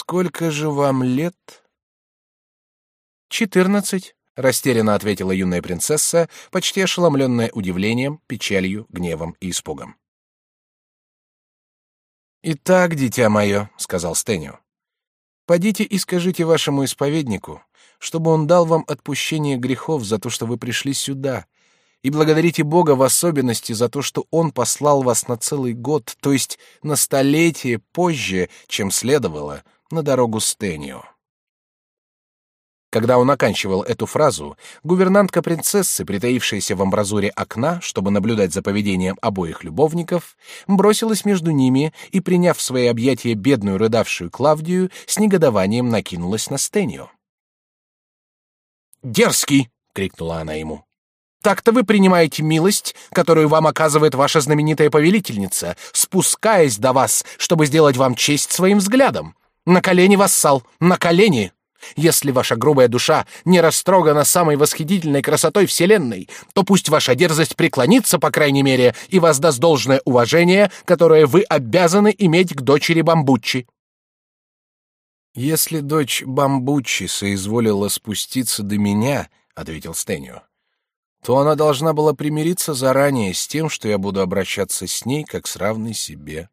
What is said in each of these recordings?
Сколько же вам лет? Четырнадцать, растерянно ответила юная принцесса, почти ошеломленная удивлением, печалью, гневом и испугом. «Итак, дитя мое», — сказал Стэнио, — «подите и скажите вашему исповеднику, чтобы он дал вам отпущение грехов за то, что вы пришли сюда, и благодарите Бога в особенности за то, что Он послал вас на целый год, то есть на столетие позже, чем следовало, на дорогу Стэнио». Когда он оканчивал эту фразу, гувернантка принцессы, притаившаяся в амбразуре окна, чтобы наблюдать за поведением обоих любовников, бросилась между ними и, приняв в свои объятия бедную рыдавшую Клавдию, с негодованием накинулась на Стению. «Дерзкий!» — крикнула она ему. «Так-то вы принимаете милость, которую вам оказывает ваша знаменитая повелительница, спускаясь до вас, чтобы сделать вам честь своим взглядом. На колени, вассал, на колени!» Если ваша грубая душа не растрогана самой восхитительной красотой вселенной, то пусть ваша дерзость преклонится, по крайней мере, и воздаст должное уважение, которое вы обязаны иметь к дочери Бамбуччи. Если дочь Бамбуччи соизволила спуститься до меня, ответил Стэнио, то она должна была примириться заранее с тем, что я буду обращаться с ней как с равной себе.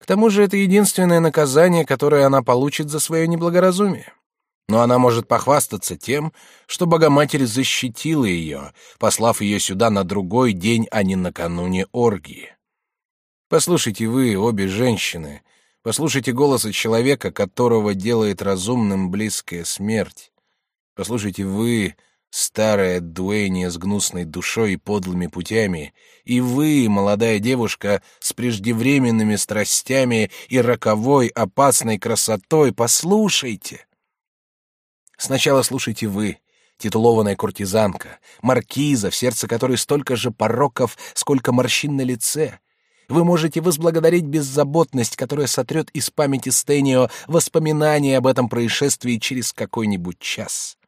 К тому же это единственное наказание, которое она получит за свое неблагоразумие но она может похвастаться тем, что Богоматерь защитила ее, послав ее сюда на другой день, а не накануне оргии. Послушайте вы, обе женщины, послушайте голоса человека, которого делает разумным близкая смерть. Послушайте вы, старая дуэния с гнусной душой и подлыми путями, и вы, молодая девушка, с преждевременными страстями и роковой опасной красотой, послушайте. Сначала слушайте вы, титулованная куртизанка, маркиза, в сердце которой столько же пороков, сколько морщин на лице. Вы можете возблагодарить беззаботность, которая сотрет из памяти Стэнио воспоминания об этом происшествии через какой-нибудь час.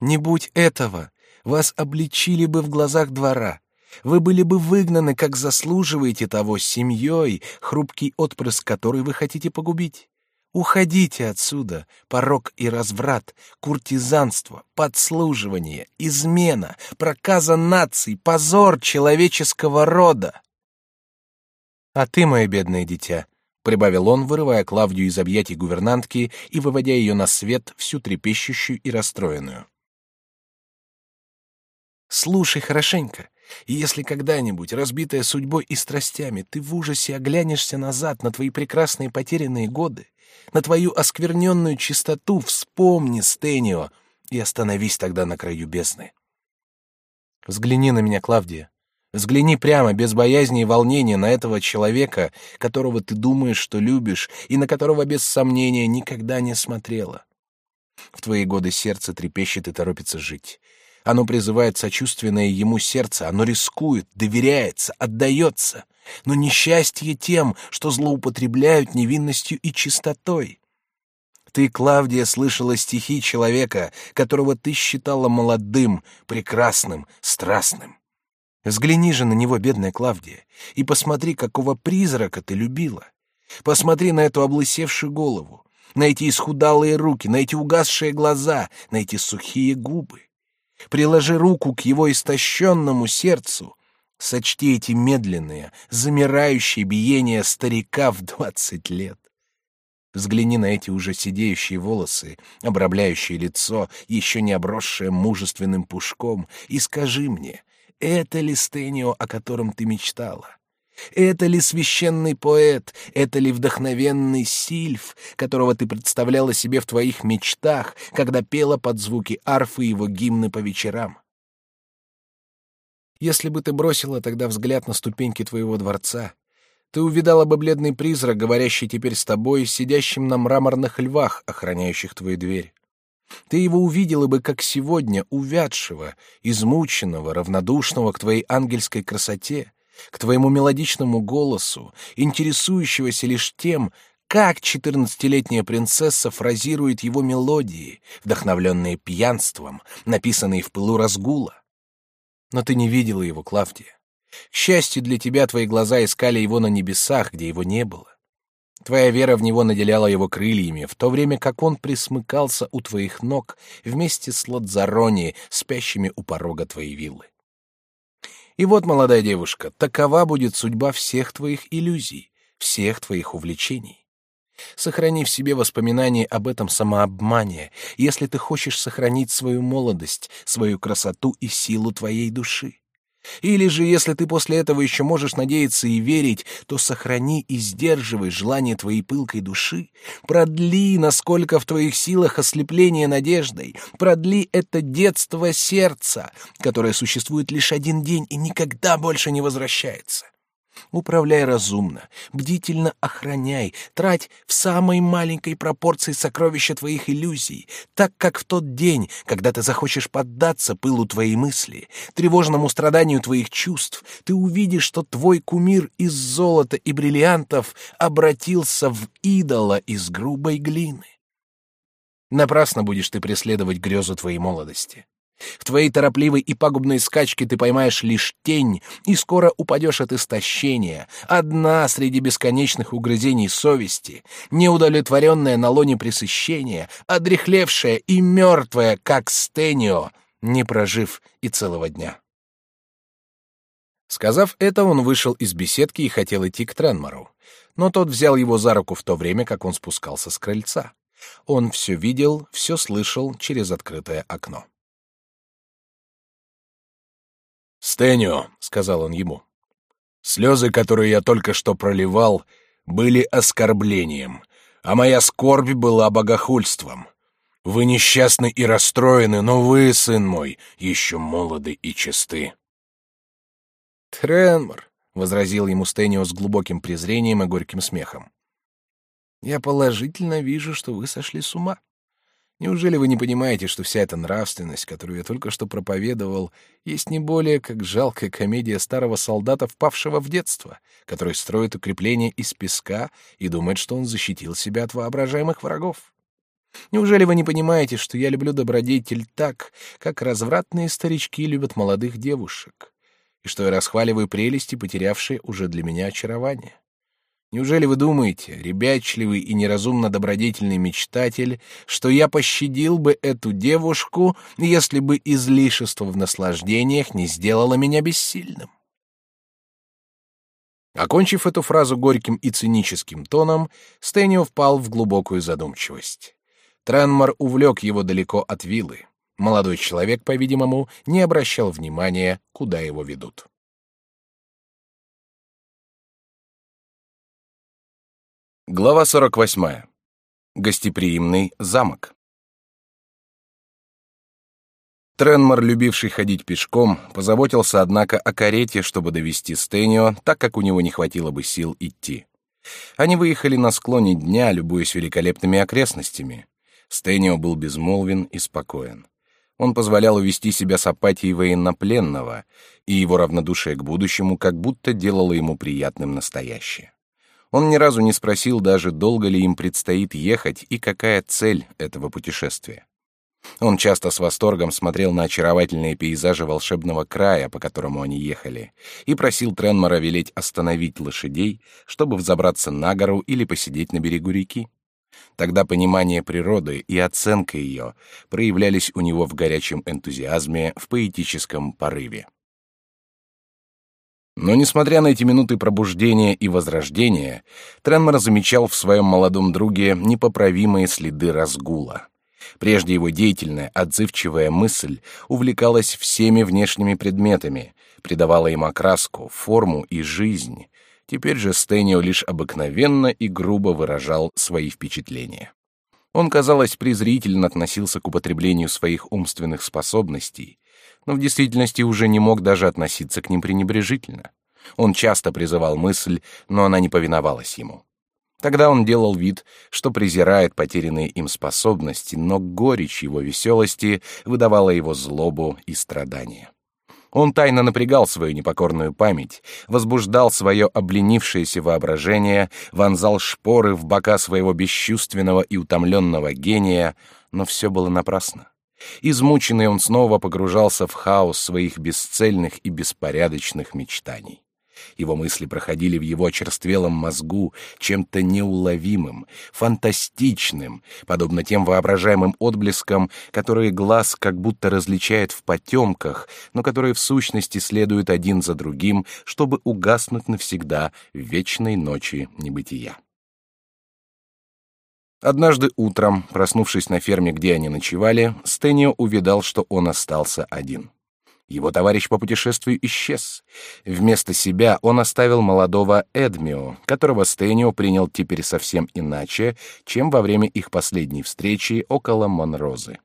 Не будь этого, вас обличили бы в глазах двора. Вы были бы выгнаны, как заслуживаете того, семьей, хрупкий отпрыск которой вы хотите погубить. Уходите отсюда, порок и разврат, куртизанство, подслуживание, измена, проказа наций, позор человеческого рода. А ты, мое бедное дитя, прибавил он, вырывая Клавдию из объятий гувернантки и выводя ее на свет, всю трепещущую и расстроенную. Слушай хорошенько. И если когда-нибудь, разбитая судьбой и страстями, ты в ужасе оглянешься назад на твои прекрасные потерянные годы, на твою оскверненную чистоту, вспомни, Стэнио, и остановись тогда на краю бездны. Взгляни на меня, Клавдия. Взгляни прямо, без боязни и волнения, на этого человека, которого ты думаешь, что любишь, и на которого, без сомнения, никогда не смотрела. В твои годы сердце трепещет и торопится жить. Оно призывает сочувственное ему сердце, оно рискует, доверяется, отдается — но несчастье тем, что злоупотребляют невинностью и чистотой. Ты, Клавдия, слышала стихи человека, которого ты считала молодым, прекрасным, страстным. Взгляни же на него, бедная Клавдия, и посмотри, какого призрака ты любила. Посмотри на эту облысевшую голову, на эти исхудалые руки, на эти угасшие глаза, на эти сухие губы. Приложи руку к его истощенному сердцу, Сочти эти медленные, замирающие биения старика в двадцать лет. Взгляни на эти уже сидеющие волосы, обрамляющие лицо, еще не обросшее мужественным пушком, и скажи мне, это ли Стенио, о котором ты мечтала? Это ли священный поэт, это ли вдохновенный сильф, которого ты представляла себе в твоих мечтах, когда пела под звуки арфы его гимны по вечерам? Если бы ты бросила тогда взгляд на ступеньки твоего дворца, ты увидала бы бледный призрак, говорящий теперь с тобой, сидящим на мраморных львах, охраняющих твою дверь. Ты его увидела бы, как сегодня, увядшего, измученного, равнодушного к твоей ангельской красоте, к твоему мелодичному голосу, интересующегося лишь тем, как четырнадцатилетняя принцесса фразирует его мелодии, вдохновленные пьянством, написанные в пылу разгула. Но ты не видела его, Клавдия. К счастью для тебя, твои глаза искали его на небесах, где его не было. Твоя вера в него наделяла его крыльями, в то время как он присмыкался у твоих ног вместе с Ладзарони, спящими у порога твоей виллы. И вот, молодая девушка, такова будет судьба всех твоих иллюзий, всех твоих увлечений. Сохрани в себе воспоминания об этом самообмане, если ты хочешь сохранить свою молодость, свою красоту и силу твоей души. Или же, если ты после этого еще можешь надеяться и верить, то сохрани и сдерживай желание твоей пылкой души, продли, насколько в твоих силах ослепление надеждой, продли это детство сердца, которое существует лишь один день и никогда больше не возвращается. Управляй разумно, бдительно охраняй, трать в самой маленькой пропорции сокровища твоих иллюзий, так как в тот день, когда ты захочешь поддаться пылу твоей мысли, тревожному страданию твоих чувств, ты увидишь, что твой кумир из золота и бриллиантов обратился в идола из грубой глины. Напрасно будешь ты преследовать грезу твоей молодости. В твоей торопливой и пагубной скачке ты поймаешь лишь тень, и скоро упадешь от истощения, одна среди бесконечных угрызений совести, неудовлетворенная на лоне пресыщения, одрехлевшая и мертвая, как Стенио, не прожив и целого дня. Сказав это, он вышел из беседки и хотел идти к Тренмору, но тот взял его за руку в то время, как он спускался с крыльца. Он все видел, все слышал через открытое окно. «Стэнио», — сказал он ему, — «слезы, которые я только что проливал, были оскорблением, а моя скорбь была богохульством. Вы несчастны и расстроены, но вы, сын мой, еще молоды и чисты». «Тренмор», — возразил ему Стэнио с глубоким презрением и горьким смехом, — «я положительно вижу, что вы сошли с ума. Неужели вы не понимаете, что вся эта нравственность, которую я только что проповедовал, есть не более как жалкая комедия старого солдата, впавшего в детство, который строит укрепление из песка и думает, что он защитил себя от воображаемых врагов? Неужели вы не понимаете, что я люблю добродетель так, как развратные старички любят молодых девушек, и что я расхваливаю прелести, потерявшие уже для меня очарование? Неужели вы думаете, ребячливый и неразумно добродетельный мечтатель, что я пощадил бы эту девушку, если бы излишество в наслаждениях не сделало меня бессильным? Окончив эту фразу горьким и циническим тоном, Стэнио впал в глубокую задумчивость. Тренмор увлек его далеко от виллы. Молодой человек, по-видимому, не обращал внимания, куда его ведут. Глава 48. Гостеприимный замок. Тренмор, любивший ходить пешком, позаботился, однако, о карете, чтобы довести Стэнио, так как у него не хватило бы сил идти. Они выехали на склоне дня, любуясь великолепными окрестностями. Стэнио был безмолвен и спокоен. Он позволял увести себя с апатией военнопленного, и его равнодушие к будущему как будто делало ему приятным настоящее. Он ни разу не спросил даже, долго ли им предстоит ехать и какая цель этого путешествия. Он часто с восторгом смотрел на очаровательные пейзажи волшебного края, по которому они ехали, и просил Тренмора велеть остановить лошадей, чтобы взобраться на гору или посидеть на берегу реки. Тогда понимание природы и оценка ее проявлялись у него в горячем энтузиазме, в поэтическом порыве. Но, несмотря на эти минуты пробуждения и возрождения, Тренмор замечал в своем молодом друге непоправимые следы разгула. Прежде его деятельная, отзывчивая мысль увлекалась всеми внешними предметами, придавала им окраску, форму и жизнь. Теперь же Стэнио лишь обыкновенно и грубо выражал свои впечатления. Он, казалось, презрительно относился к употреблению своих умственных способностей, но в действительности уже не мог даже относиться к ним пренебрежительно. Он часто призывал мысль, но она не повиновалась ему. Тогда он делал вид, что презирает потерянные им способности, но горечь его веселости выдавала его злобу и страдания. Он тайно напрягал свою непокорную память, возбуждал свое обленившееся воображение, вонзал шпоры в бока своего бесчувственного и утомленного гения, но все было напрасно. Измученный он снова погружался в хаос своих бесцельных и беспорядочных мечтаний. Его мысли проходили в его очерствелом мозгу чем-то неуловимым, фантастичным, подобно тем воображаемым отблескам, которые глаз как будто различает в потемках, но которые в сущности следуют один за другим, чтобы угаснуть навсегда в вечной ночи небытия. Однажды утром, проснувшись на ферме, где они ночевали, Стэнио увидал, что он остался один. Его товарищ по путешествию исчез. Вместо себя он оставил молодого Эдмио, которого Стэнио принял теперь совсем иначе, чем во время их последней встречи около Монрозы.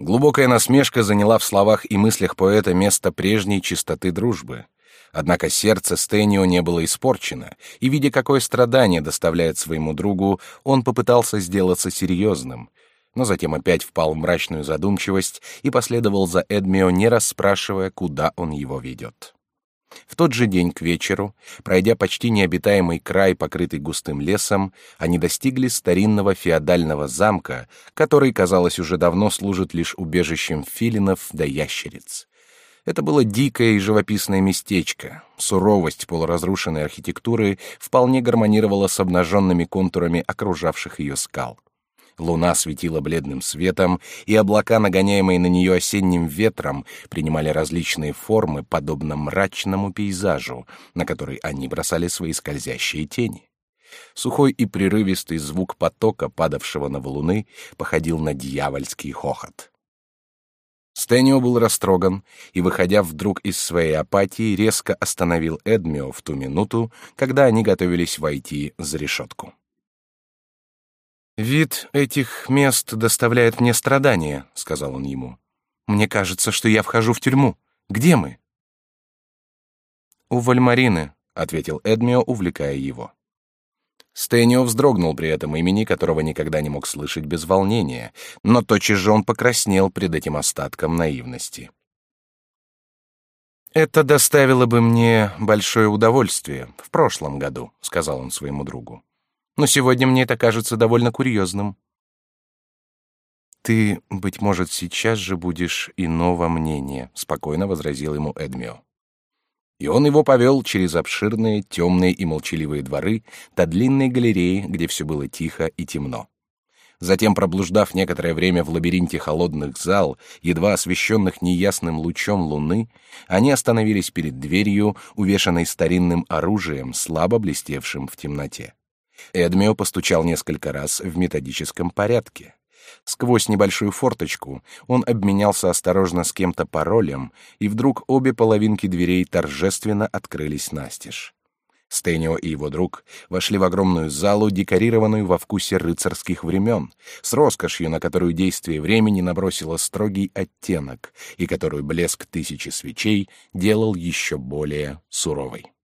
Глубокая насмешка заняла в словах и мыслях поэта место прежней чистоты дружбы. Однако сердце Стэнио не было испорчено, и, видя, какое страдание доставляет своему другу, он попытался сделаться серьезным — но затем опять впал в мрачную задумчивость и последовал за Эдмио, не расспрашивая, куда он его ведет. В тот же день к вечеру, пройдя почти необитаемый край, покрытый густым лесом, они достигли старинного феодального замка, который, казалось, уже давно служит лишь убежищем филинов да ящериц. Это было дикое и живописное местечко. Суровость полуразрушенной архитектуры вполне гармонировала с обнаженными контурами окружавших ее скал. Луна светила бледным светом, и облака, нагоняемые на нее осенним ветром, принимали различные формы, подобно мрачному пейзажу, на который они бросали свои скользящие тени. Сухой и прерывистый звук потока, падавшего на валуны, походил на дьявольский хохот. Стэнио был растроган и, выходя вдруг из своей апатии, резко остановил Эдмио в ту минуту, когда они готовились войти за решетку. «Вид этих мест доставляет мне страдания», — сказал он ему. «Мне кажется, что я вхожу в тюрьму. Где мы?» «У Вальмарины», — ответил Эдмио, увлекая его. Стэнио вздрогнул при этом имени, которого никогда не мог слышать без волнения, но тотчас же он покраснел пред этим остатком наивности. «Это доставило бы мне большое удовольствие в прошлом году», — сказал он своему другу но сегодня мне это кажется довольно курьезным. Ты, быть может, сейчас же будешь иного мнения, спокойно возразил ему Эдмио. И он его повел через обширные, темные и молчаливые дворы до длинной галереи, где все было тихо и темно. Затем, проблуждав некоторое время в лабиринте холодных зал, едва освещенных неясным лучом луны, они остановились перед дверью, увешанной старинным оружием, слабо блестевшим в темноте. Эдмио постучал несколько раз в методическом порядке. Сквозь небольшую форточку он обменялся осторожно с кем-то паролем, и вдруг обе половинки дверей торжественно открылись настежь. Стэнио и его друг вошли в огромную залу, декорированную во вкусе рыцарских времен, с роскошью, на которую действие времени набросило строгий оттенок, и которую блеск тысячи свечей делал еще более суровой.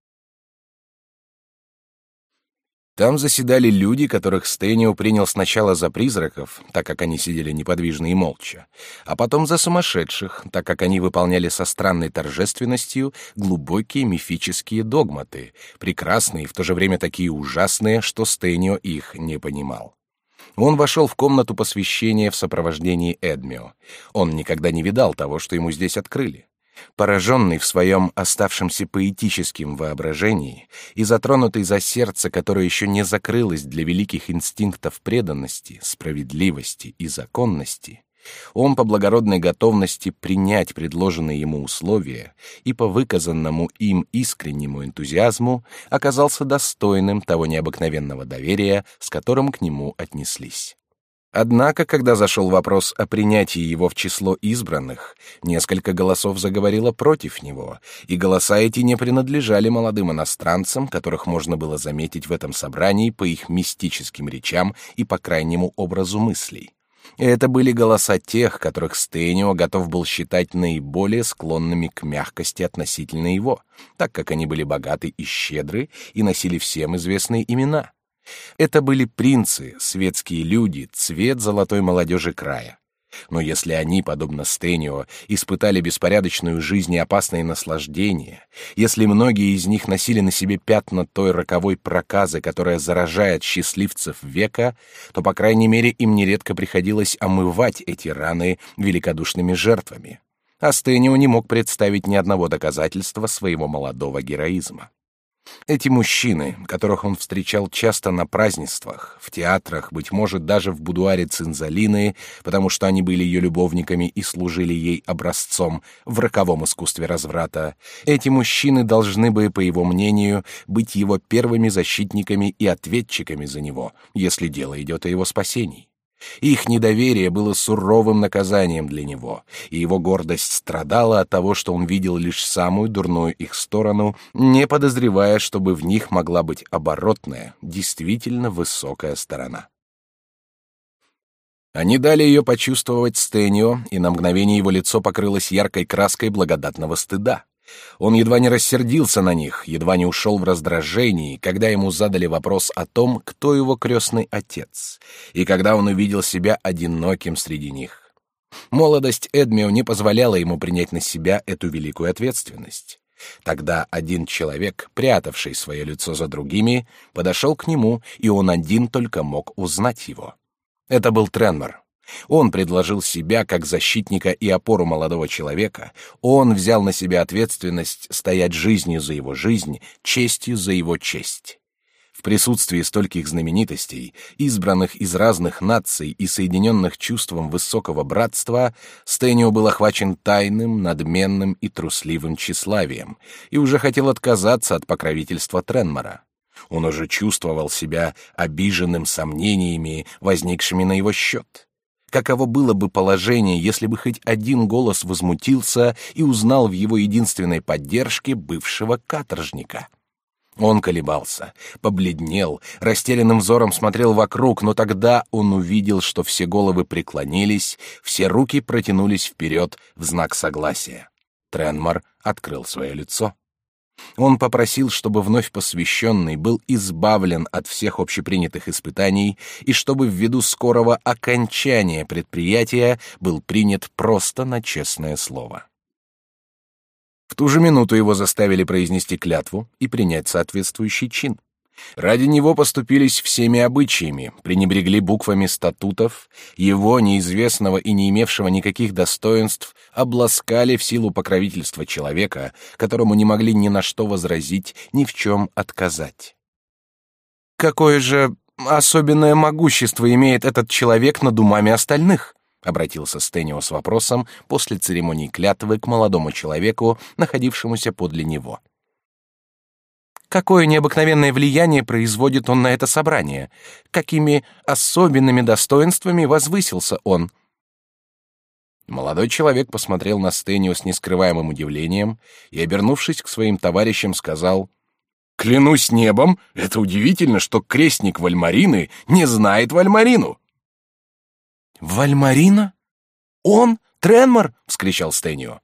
Там заседали люди, которых Стэнио принял сначала за призраков, так как они сидели неподвижно и молча, а потом за сумасшедших, так как они выполняли со странной торжественностью глубокие мифические догматы, прекрасные и в то же время такие ужасные, что Стэнио их не понимал. Он вошел в комнату посвящения в сопровождении Эдмио. Он никогда не видал того, что ему здесь открыли. Пораженный в своем оставшемся поэтическим воображении и затронутый за сердце, которое еще не закрылось для великих инстинктов преданности, справедливости и законности, он по благородной готовности принять предложенные ему условия и по выказанному им искреннему энтузиазму оказался достойным того необыкновенного доверия, с которым к нему отнеслись. Однако, когда зашел вопрос о принятии его в число избранных, несколько голосов заговорило против него, и голоса эти не принадлежали молодым иностранцам, которых можно было заметить в этом собрании по их мистическим речам и по крайнему образу мыслей. И это были голоса тех, которых Стэнио готов был считать наиболее склонными к мягкости относительно его, так как они были богаты и щедры и носили всем известные имена — это были принцы, светские люди, цвет золотой молодежи края. Но если они, подобно Стэнио, испытали беспорядочную жизнь и опасные наслаждения, если многие из них носили на себе пятна той роковой проказы, которая заражает счастливцев века, то, по крайней мере, им нередко приходилось омывать эти раны великодушными жертвами. Астенио не мог представить ни одного доказательства своего молодого героизма. Эти мужчины, которых он встречал часто на празднествах, в театрах, быть может, даже в будуаре Цинзалины, потому что они были ее любовниками и служили ей образцом в роковом искусстве разврата, эти мужчины должны бы, по его мнению, быть его первыми защитниками и ответчиками за него, если дело идет о его спасении. Их недоверие было суровым наказанием для него, и его гордость страдала от того, что он видел лишь самую дурную их сторону, не подозревая, чтобы в них могла быть оборотная, действительно высокая сторона. Они дали ее почувствовать Стэнио, и на мгновение его лицо покрылось яркой краской благодатного стыда. Он едва не рассердился на них, едва не ушел в раздражении, когда ему задали вопрос о том, кто его крестный отец, и когда он увидел себя одиноким среди них. Молодость Эдмио не позволяла ему принять на себя эту великую ответственность. Тогда один человек, прятавший свое лицо за другими, подошел к нему, и он один только мог узнать его. Это был Тренмор, он предложил себя как защитника и опору молодого человека. Он взял на себя ответственность стоять жизнью за его жизнь, честью за его честь. В присутствии стольких знаменитостей, избранных из разных наций и соединенных чувством высокого братства, Стэнио был охвачен тайным, надменным и трусливым тщеславием и уже хотел отказаться от покровительства Тренмора. Он уже чувствовал себя обиженным сомнениями, возникшими на его счет каково было бы положение, если бы хоть один голос возмутился и узнал в его единственной поддержке бывшего каторжника. Он колебался, побледнел, растерянным взором смотрел вокруг, но тогда он увидел, что все головы преклонились, все руки протянулись вперед в знак согласия. Тренмар открыл свое лицо. Он попросил, чтобы вновь посвященный был избавлен от всех общепринятых испытаний и чтобы ввиду скорого окончания предприятия был принят просто на честное слово. В ту же минуту его заставили произнести клятву и принять соответствующий чин. Ради него поступились всеми обычаями, пренебрегли буквами статутов, его, неизвестного и не имевшего никаких достоинств, обласкали в силу покровительства человека, которому не могли ни на что возразить, ни в чем отказать. «Какое же особенное могущество имеет этот человек над умами остальных?» — обратился Стэнио с вопросом после церемонии клятвы к молодому человеку, находившемуся подле него. — Какое необыкновенное влияние производит он на это собрание? Какими особенными достоинствами возвысился он? Молодой человек посмотрел на Стэнио с нескрываемым удивлением и, обернувшись к своим товарищам, сказал, «Клянусь небом, это удивительно, что крестник Вальмарины не знает Вальмарину». «Вальмарина? Он? Тренмор?» — вскричал Стэнио.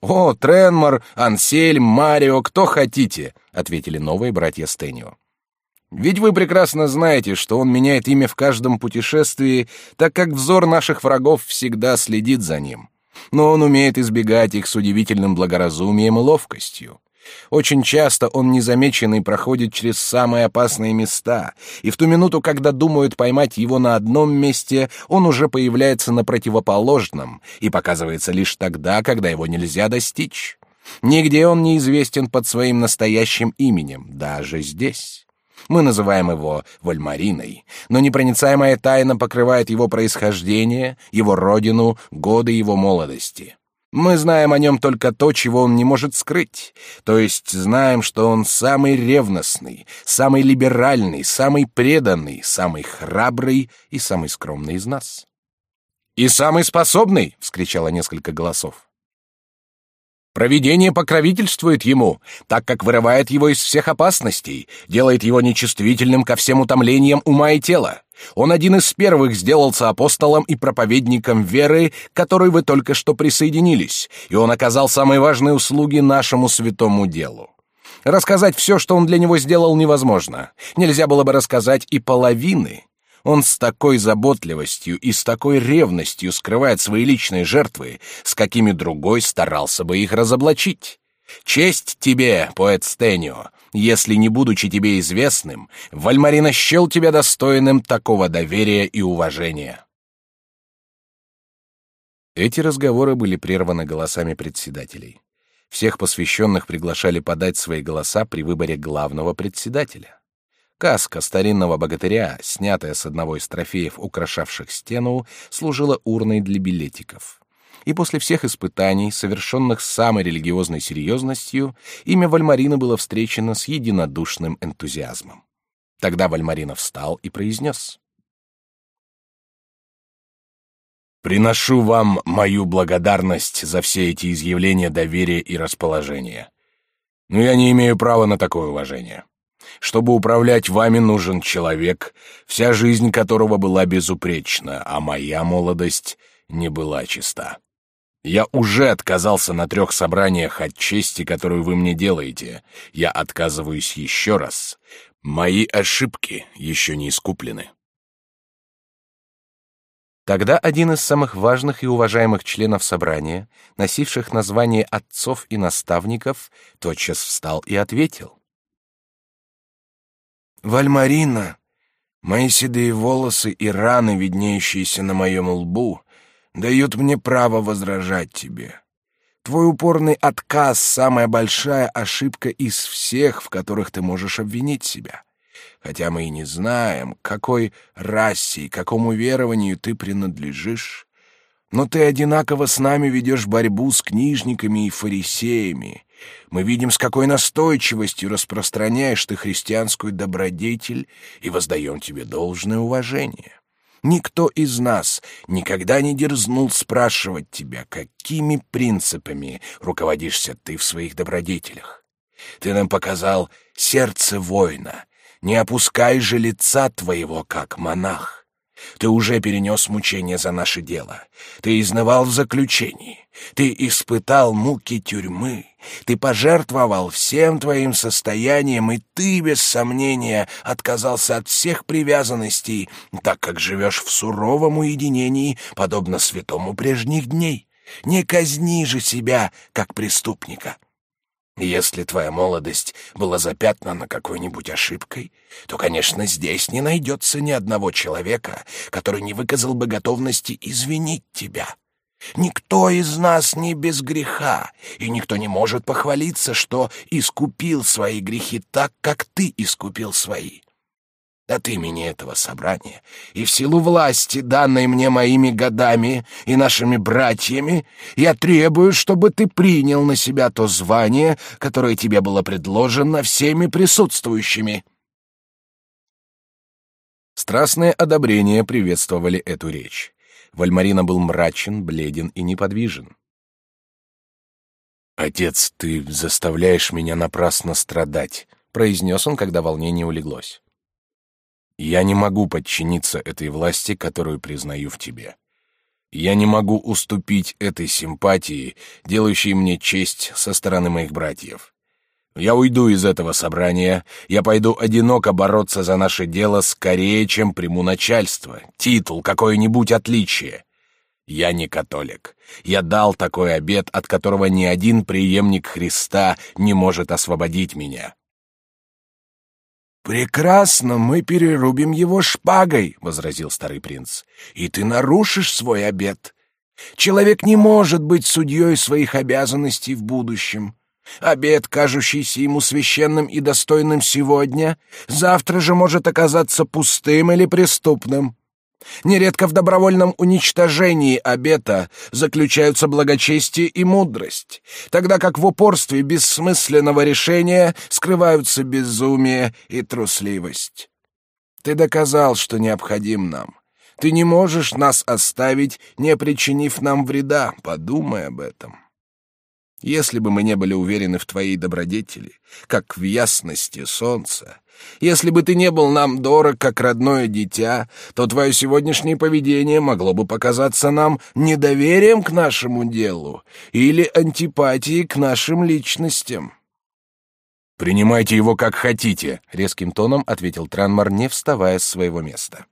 «О, Тренмор, Ансельм, Марио, кто хотите», — ответили новые братья Стэнио. «Ведь вы прекрасно знаете, что он меняет имя в каждом путешествии, так как взор наших врагов всегда следит за ним. Но он умеет избегать их с удивительным благоразумием и ловкостью. Очень часто он незамеченный проходит через самые опасные места, и в ту минуту, когда думают поймать его на одном месте, он уже появляется на противоположном и показывается лишь тогда, когда его нельзя достичь. Нигде он не известен под своим настоящим именем, даже здесь. Мы называем его Вальмариной, но непроницаемая тайна покрывает его происхождение, его родину, годы его молодости. Мы знаем о нем только то, чего он не может скрыть, то есть знаем, что он самый ревностный, самый либеральный, самый преданный, самый храбрый и самый скромный из нас. «И самый способный!» — вскричало несколько голосов. Провидение покровительствует ему, так как вырывает его из всех опасностей, делает его нечувствительным ко всем утомлениям ума и тела. Он один из первых сделался апостолом и проповедником веры, к которой вы только что присоединились, и он оказал самые важные услуги нашему святому делу. Рассказать все, что он для него сделал, невозможно. Нельзя было бы рассказать и половины. Он с такой заботливостью и с такой ревностью скрывает свои личные жертвы, с какими другой старался бы их разоблачить. Честь тебе, поэт Стенио, если не будучи тебе известным, Вальмарина счел тебя достойным такого доверия и уважения. Эти разговоры были прерваны голосами председателей. Всех посвященных приглашали подать свои голоса при выборе главного председателя. Каска старинного богатыря, снятая с одного из трофеев, украшавших стену, служила урной для билетиков. И после всех испытаний, совершенных с самой религиозной серьезностью, имя Вальмарина было встречено с единодушным энтузиазмом. Тогда Вальмарина встал и произнес. Приношу вам мою благодарность за все эти изъявления доверия и расположения. Но я не имею права на такое уважение. Чтобы управлять вами, нужен человек, вся жизнь которого была безупречна, а моя молодость не была чиста. Я уже отказался на трех собраниях от чести, которую вы мне делаете. Я отказываюсь еще раз. Мои ошибки еще не искуплены. Тогда один из самых важных и уважаемых членов собрания, носивших название отцов и наставников, тотчас встал и ответил. «Вальмарина, мои седые волосы и раны, виднеющиеся на моем лбу, дают мне право возражать тебе. Твой упорный отказ — самая большая ошибка из всех, в которых ты можешь обвинить себя хотя мы и не знаем, какой расе и какому верованию ты принадлежишь, но ты одинаково с нами ведешь борьбу с книжниками и фарисеями. Мы видим, с какой настойчивостью распространяешь ты христианскую добродетель и воздаем тебе должное уважение. Никто из нас никогда не дерзнул спрашивать тебя, какими принципами руководишься ты в своих добродетелях. Ты нам показал сердце воина, не опускай же лица твоего, как монах. Ты уже перенес мучения за наше дело. Ты изнывал в заключении. Ты испытал муки тюрьмы. Ты пожертвовал всем твоим состоянием, и ты, без сомнения, отказался от всех привязанностей, так как живешь в суровом уединении, подобно святому прежних дней. Не казни же себя, как преступника. Если твоя молодость была запятнана какой-нибудь ошибкой, то, конечно, здесь не найдется ни одного человека, который не выказал бы готовности извинить тебя. Никто из нас не без греха, и никто не может похвалиться, что искупил свои грехи так, как ты искупил свои от имени этого собрания и в силу власти, данной мне моими годами и нашими братьями, я требую, чтобы ты принял на себя то звание, которое тебе было предложено всеми присутствующими». Страстное одобрение приветствовали эту речь. Вальмарина был мрачен, бледен и неподвижен. «Отец, ты заставляешь меня напрасно страдать», — произнес он, когда волнение улеглось. Я не могу подчиниться этой власти, которую признаю в тебе. Я не могу уступить этой симпатии, делающей мне честь со стороны моих братьев. Я уйду из этого собрания, я пойду одиноко бороться за наше дело скорее, чем приму начальство, титул, какое-нибудь отличие. Я не католик. Я дал такой обет, от которого ни один преемник Христа не может освободить меня. «Прекрасно, мы перерубим его шпагой», — возразил старый принц, — «и ты нарушишь свой обет. Человек не может быть судьей своих обязанностей в будущем. Обет, кажущийся ему священным и достойным сегодня, завтра же может оказаться пустым или преступным. Нередко в добровольном уничтожении обета заключаются благочестие и мудрость, тогда как в упорстве бессмысленного решения скрываются безумие и трусливость. Ты доказал, что необходим нам. Ты не можешь нас оставить, не причинив нам вреда. Подумай об этом. Если бы мы не были уверены в твоей добродетели, как в ясности солнца, если бы ты не был нам дорог, как родное дитя, то твое сегодняшнее поведение могло бы показаться нам недоверием к нашему делу или антипатией к нашим личностям». «Принимайте его как хотите», — резким тоном ответил Транмар, не вставая с своего места.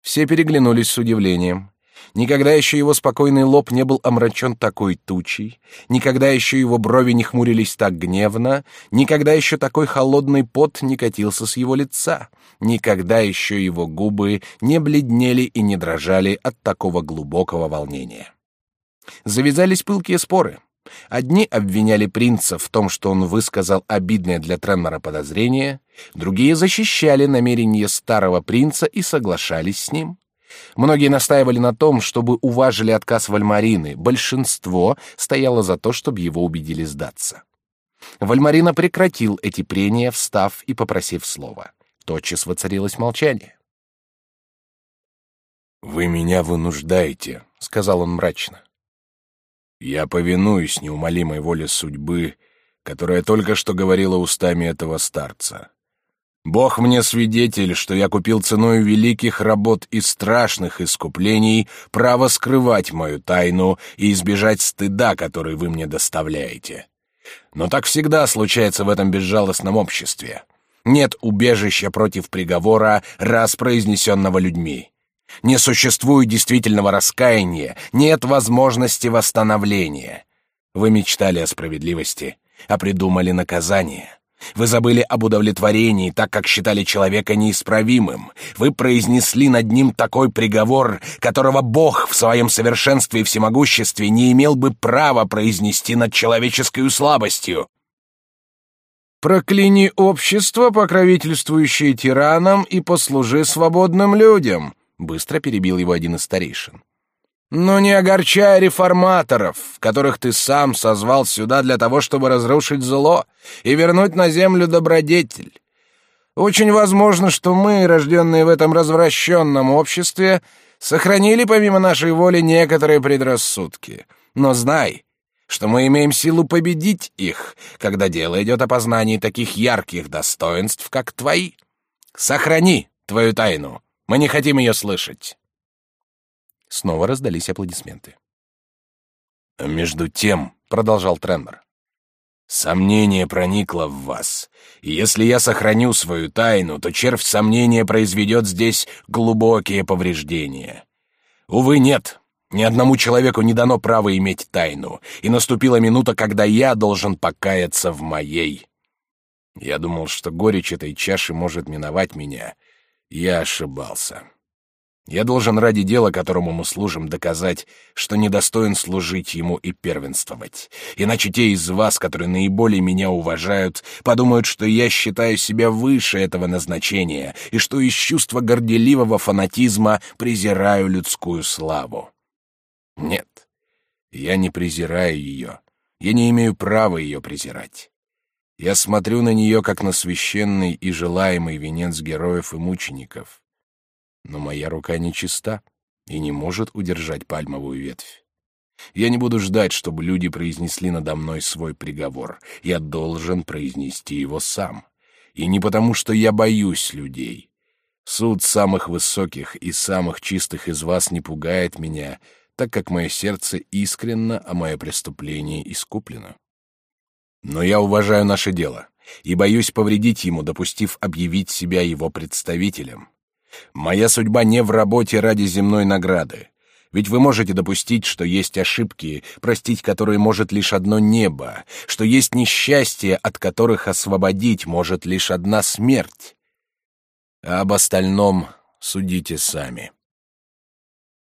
Все переглянулись с удивлением. Никогда еще его спокойный лоб не был омрачен такой тучей, никогда еще его брови не хмурились так гневно, никогда еще такой холодный пот не катился с его лица, никогда еще его губы не бледнели и не дрожали от такого глубокого волнения. Завязались пылкие споры. Одни обвиняли принца в том, что он высказал обидное для Тренмора подозрение, другие защищали намерения старого принца и соглашались с ним. Многие настаивали на том, чтобы уважили отказ Вальмарины, большинство стояло за то, чтобы его убедили сдаться. Вальмарина прекратил эти прения, встав и попросив слова. Тотчас воцарилось молчание. «Вы меня вынуждаете», — сказал он мрачно. «Я повинуюсь неумолимой воле судьбы, которая только что говорила устами этого старца. Бог мне свидетель, что я купил ценой великих работ и страшных искуплений право скрывать мою тайну и избежать стыда, который вы мне доставляете. Но так всегда случается в этом безжалостном обществе. Нет убежища против приговора, раз произнесенного людьми. Не существует действительного раскаяния, нет возможности восстановления. Вы мечтали о справедливости, а придумали наказание. Вы забыли об удовлетворении, так как считали человека неисправимым. Вы произнесли над ним такой приговор, которого Бог в своем совершенстве и всемогуществе не имел бы права произнести над человеческой слабостью. «Прокляни общество, покровительствующее тиранам, и послужи свободным людям», — быстро перебил его один из старейшин. Но не огорчай реформаторов, которых ты сам созвал сюда для того, чтобы разрушить зло и вернуть на землю добродетель. Очень возможно, что мы, рожденные в этом развращенном обществе, сохранили помимо нашей воли некоторые предрассудки. Но знай, что мы имеем силу победить их, когда дело идет о познании таких ярких достоинств, как твои. Сохрани твою тайну. Мы не хотим ее слышать. Снова раздались аплодисменты. «А между тем, — продолжал Треннер, — сомнение проникло в вас, и если я сохраню свою тайну, то червь сомнения произведет здесь глубокие повреждения. Увы, нет, ни одному человеку не дано право иметь тайну, и наступила минута, когда я должен покаяться в моей. Я думал, что горечь этой чаши может миновать меня. Я ошибался. Я должен ради дела, которому мы служим, доказать, что недостоин служить ему и первенствовать. Иначе те из вас, которые наиболее меня уважают, подумают, что я считаю себя выше этого назначения и что из чувства горделивого фанатизма презираю людскую славу. Нет, я не презираю ее. Я не имею права ее презирать. Я смотрю на нее, как на священный и желаемый венец героев и мучеников но моя рука нечиста и не может удержать пальмовую ветвь. Я не буду ждать, чтобы люди произнесли надо мной свой приговор. Я должен произнести его сам. И не потому, что я боюсь людей. Суд самых высоких и самых чистых из вас не пугает меня, так как мое сердце искренно, а мое преступление искуплено. Но я уважаю наше дело и боюсь повредить ему, допустив объявить себя его представителем. Моя судьба не в работе ради земной награды. Ведь вы можете допустить, что есть ошибки, простить которые может лишь одно небо, что есть несчастья, от которых освободить может лишь одна смерть. А об остальном судите сами.